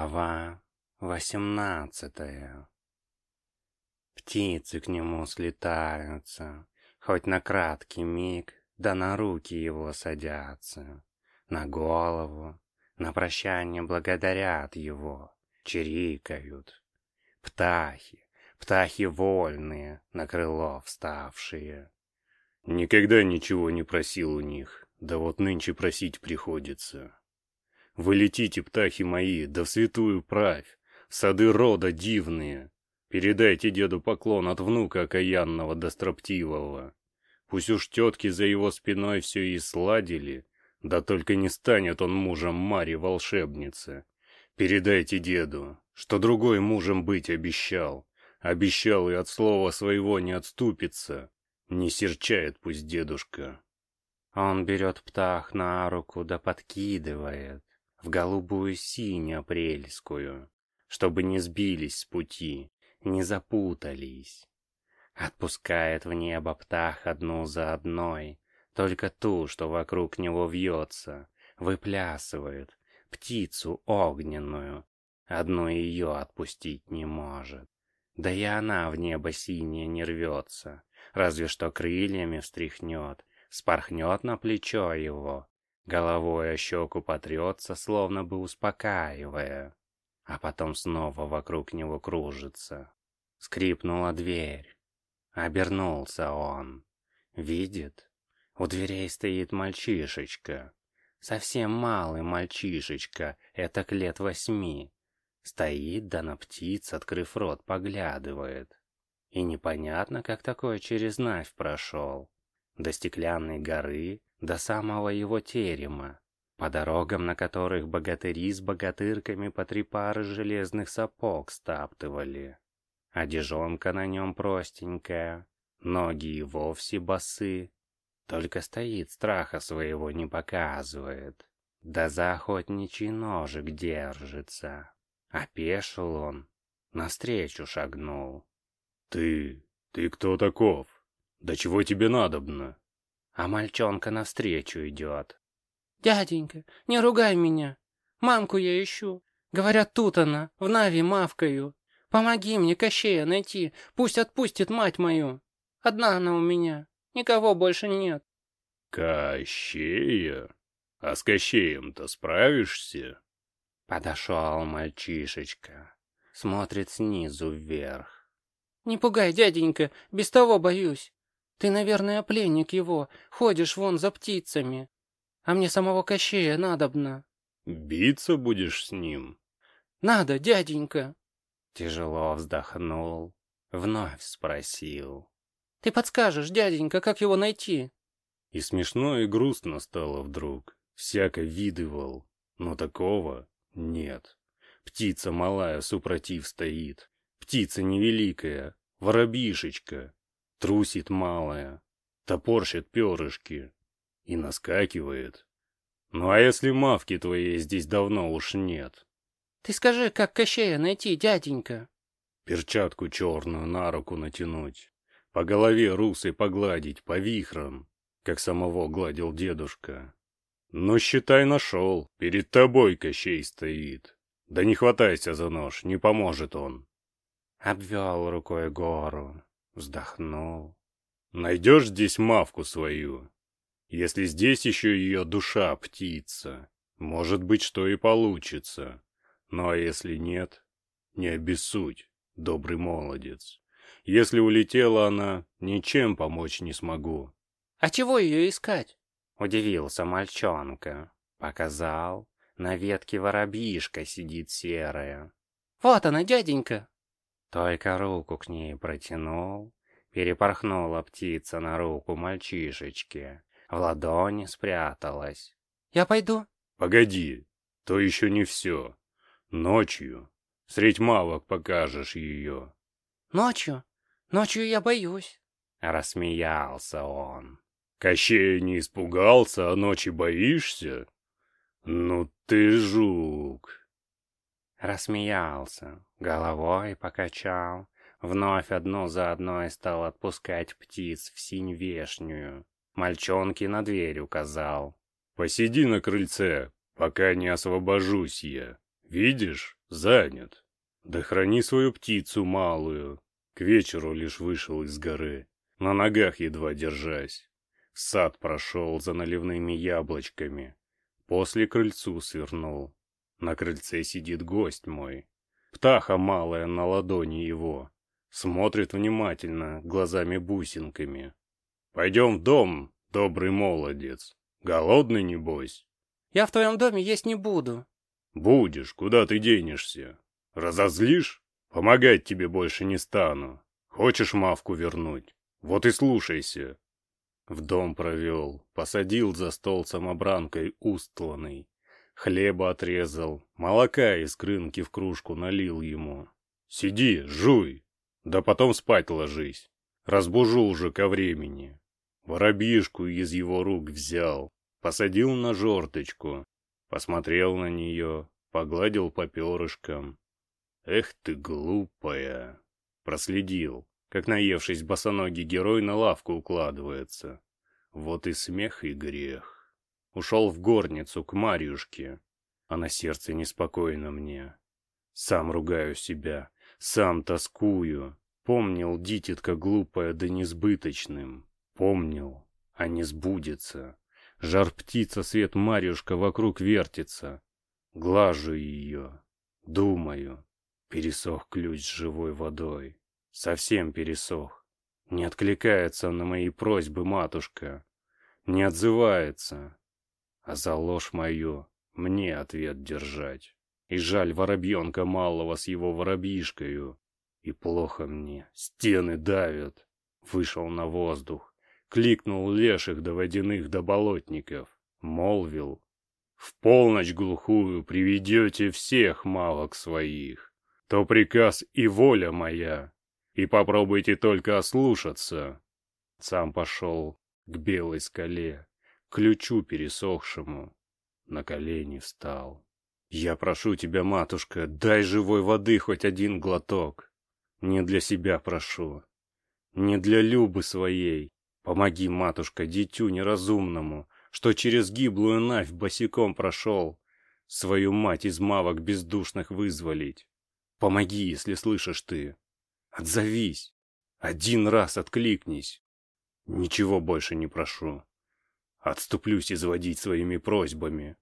Глава восемнадцатая Птицы к нему слетаются, Хоть на краткий миг, да на руки его садятся, На голову, на прощание благодарят его, Чирикают. Птахи, птахи вольные, на крыло вставшие. Никогда ничего не просил у них, да вот нынче просить приходится. Вы летите, птахи мои, да в святую правь, в сады рода дивные. Передайте деду поклон от внука окаянного да строптивого. Пусть уж тетки за его спиной все и сладили, да только не станет он мужем Мари волшебницы. Передайте деду, что другой мужем быть обещал. Обещал и от слова своего не отступится. Не серчает пусть дедушка. Он берет птах на руку да подкидывает в голубую синь апрельскую, чтобы не сбились с пути, не запутались. Отпускает в небо птах одну за одной, только ту, что вокруг него вьется, выплясывает, птицу огненную. Одну ее отпустить не может. Да и она в небо синее не рвется, разве что крыльями встряхнет, спорхнет на плечо его, Головой о щеку потрется, словно бы успокаивая, а потом снова вокруг него кружится. Скрипнула дверь. Обернулся он. Видит, у дверей стоит мальчишечка. Совсем малый мальчишечка, это к лет восьми. Стоит, да на птиц, открыв рот, поглядывает. И непонятно, как такое через Навь прошел. До стеклянной горы, до самого его терема, по дорогам, на которых богатыри с богатырками по три пары железных сапог стаптывали. Одежонка на нем простенькая, ноги и вовсе босы. Только стоит, страха своего не показывает. Да за охотничий ножик держится. Опешил он, навстречу шагнул. «Ты... ты кто таков? Да чего тебе надобно?» А мальчонка навстречу идет. «Дяденька, не ругай меня. Мамку я ищу. Говорят, тут она, в Нави мавкаю. Помоги мне Кощея найти, пусть отпустит мать мою. Одна она у меня, никого больше нет». «Кощея? А с Кощеем-то справишься?» Подошел мальчишечка, смотрит снизу вверх. «Не пугай, дяденька, без того боюсь. Ты, наверное, пленник его, ходишь вон за птицами. А мне самого Кощея надобно. Биться будешь с ним? Надо, дяденька. Тяжело вздохнул, вновь спросил. Ты подскажешь, дяденька, как его найти? И смешно, и грустно стало вдруг. Всяко видывал, но такого нет. Птица малая супротив стоит. Птица невеликая, воробишечка, Трусит малая, топорщит перышки и наскакивает. Ну а если мавки твоей здесь давно уж нет? Ты скажи, как Кощея найти, дяденька? Перчатку черную на руку натянуть, по голове русой погладить, по вихрам, как самого гладил дедушка. Ну, считай, нашел, перед тобой Кощей стоит. Да не хватайся за нож, не поможет он. Обвел рукой гору, Вздохнул. Найдешь здесь мавку свою? Если здесь еще ее душа птица, может быть, что и получится. Ну а если нет, не обессудь, добрый молодец. Если улетела она, ничем помочь не смогу. А чего ее искать? Удивился мальчонка. Показал. На ветке воробьишка сидит серая. Вот она, дяденька. Только руку к ней протянул, перепорхнула птица на руку мальчишечки, в ладони спряталась. «Я пойду?» «Погоди, то еще не все. Ночью, средь мавок покажешь ее». «Ночью? Ночью я боюсь». Рассмеялся он. Кощей не испугался, а ночи боишься? Ну ты жук. Рассмеялся, головой покачал, вновь одну за одной стал отпускать птиц в синь вешнюю. Мальчонке на дверь указал. «Посиди на крыльце, пока не освобожусь я. Видишь, занят. Да храни свою птицу малую. К вечеру лишь вышел из горы, на ногах едва держась. В сад прошел за наливными яблочками. После крыльцу свернул. На крыльце сидит гость мой. Птаха малая на ладони его. Смотрит внимательно, глазами-бусинками. Пойдем в дом, добрый молодец. Голодный, небось? Я в твоем доме есть не буду. Будешь, куда ты денешься? Разозлишь? Помогать тебе больше не стану. Хочешь мавку вернуть? Вот и слушайся. В дом провел, посадил за стол самобранкой устланный. Хлеба отрезал, молока из крынки в кружку налил ему. Сиди, жуй, да потом спать ложись. Разбужу уже ко времени. Воробьишку из его рук взял, посадил на жорточку, посмотрел на нее, погладил по перышкам. Эх ты глупая! Проследил, как наевшись босоногий герой на лавку укладывается. Вот и смех, и грех. Ушел в горницу к Марьюшке, а на сердце неспокойно мне. Сам ругаю себя, сам тоскую. Помнил, дитятка глупая да несбыточным. Помнил, а не сбудется. Жар птица, свет Марьюшка вокруг вертится. Глажу ее, думаю. Пересох ключ с живой водой. Совсем пересох. Не откликается на мои просьбы матушка. Не отзывается. А за ложь мою мне ответ держать. И жаль воробьенка малого с его воробьишкою. И плохо мне, стены давят. Вышел на воздух, кликнул леших до водяных до болотников. Молвил, в полночь глухую приведете всех малок своих. То приказ и воля моя, и попробуйте только ослушаться. Сам пошел к белой скале, ключу пересохшему, на колени встал. Я прошу тебя, матушка, дай живой воды хоть один глоток. Не для себя прошу, не для Любы своей. Помоги, матушка, дитю неразумному, что через гиблую навь босиком прошел, свою мать из мавок бездушных вызволить. Помоги, если слышишь ты. Отзовись. Один раз откликнись. Ничего больше не прошу. Отступлюсь изводить своими просьбами.